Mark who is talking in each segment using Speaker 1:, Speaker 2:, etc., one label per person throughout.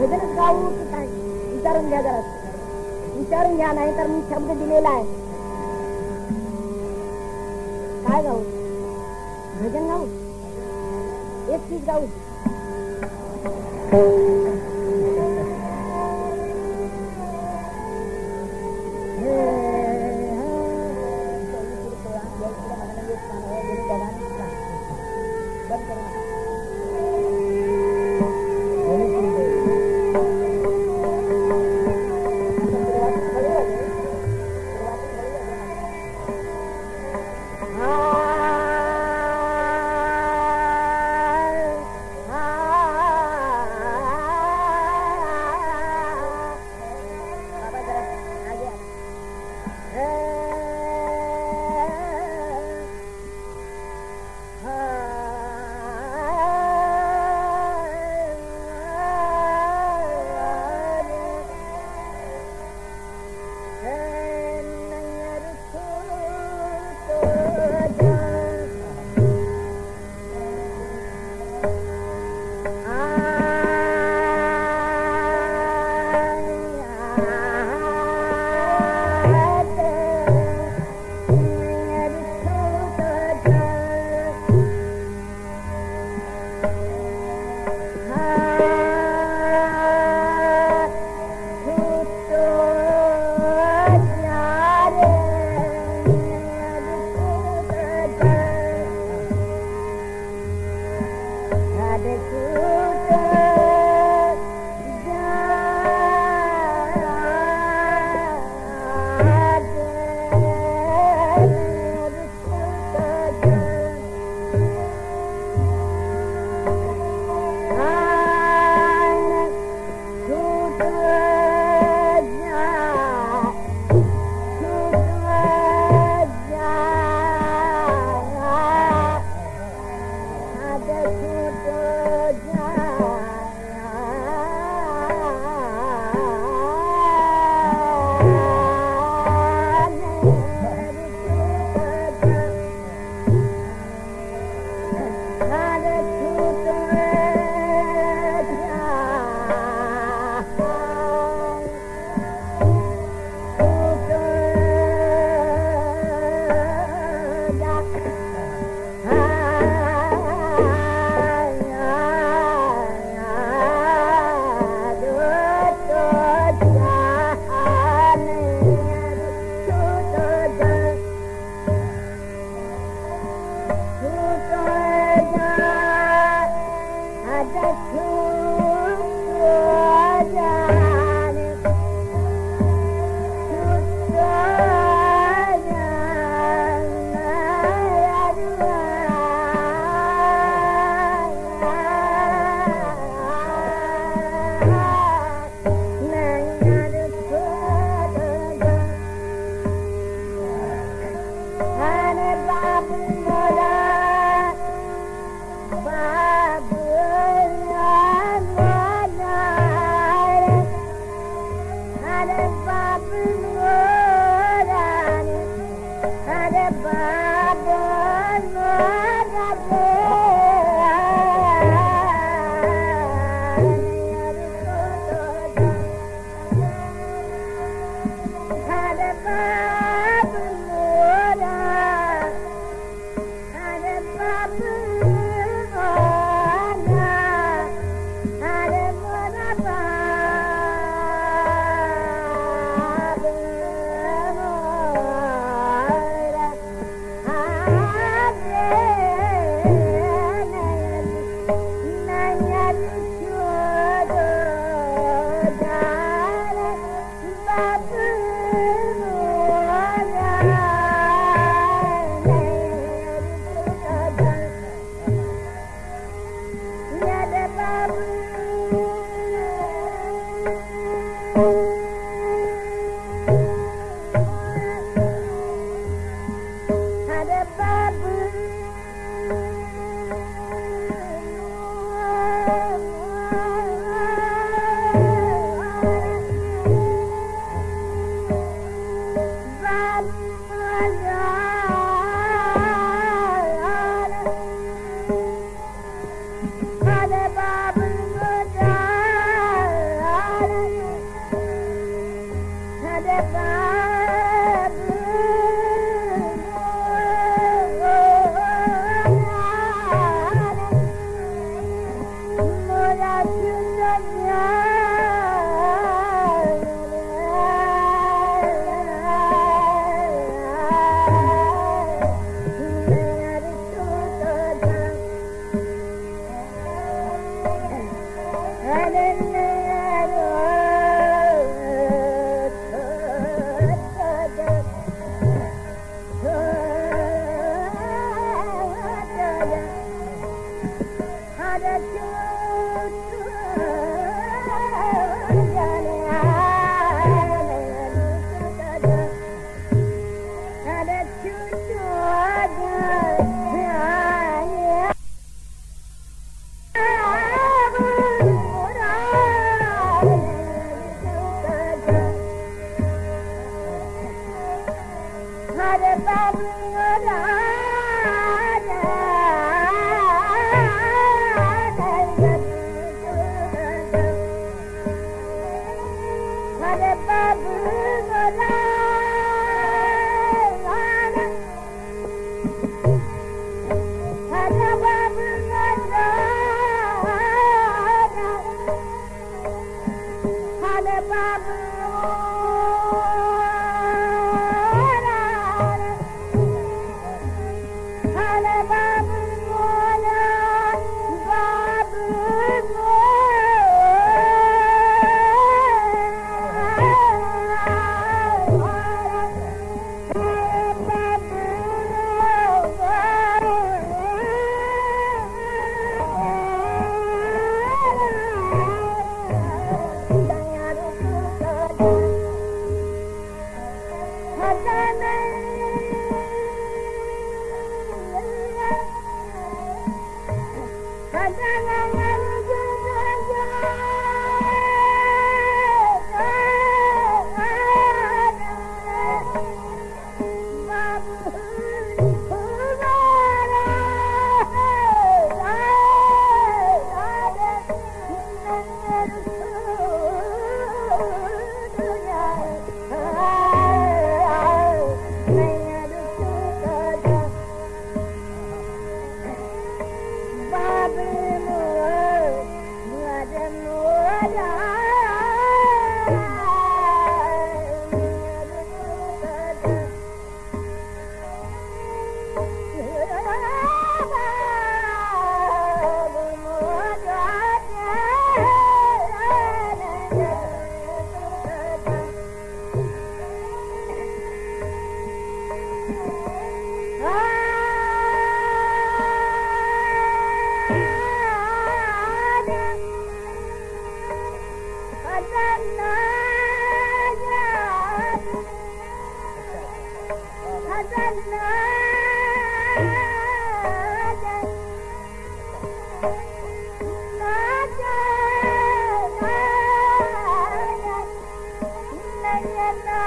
Speaker 1: भजनच गाऊ की काय? विचारून घ्या जरा. विचारून घ्या नाही तर मी शब्द दिलेला आहे. काय गाऊ? भजन गाऊ? एकटीच गाऊ? बाबा
Speaker 2: Bye.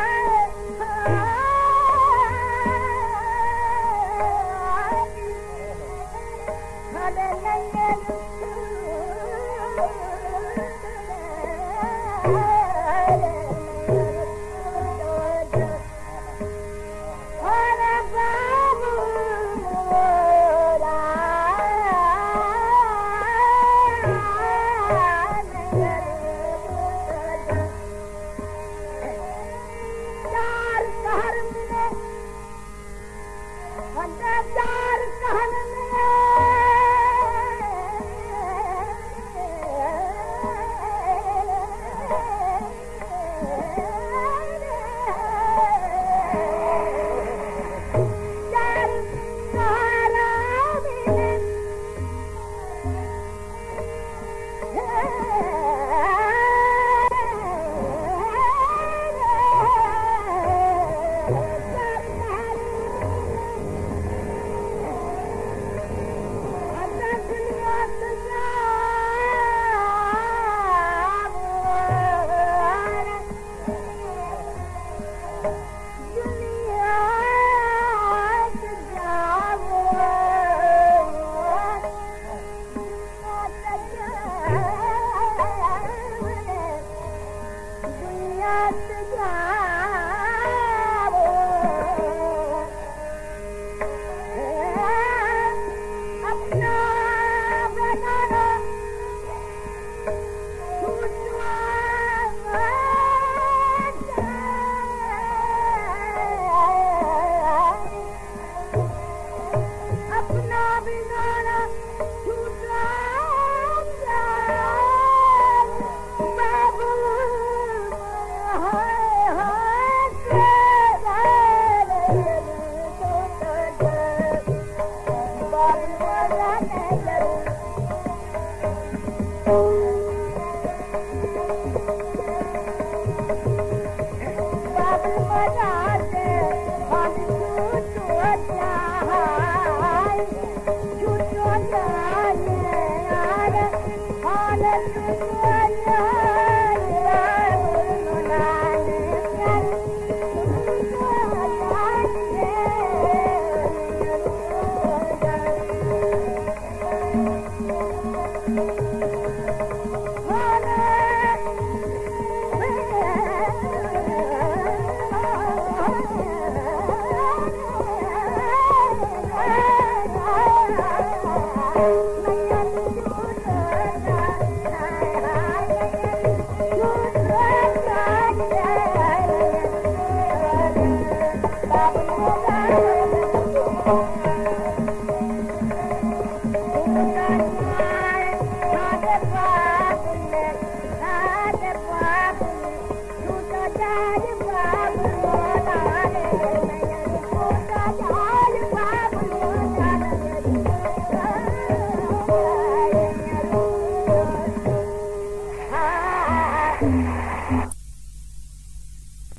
Speaker 1: Oh,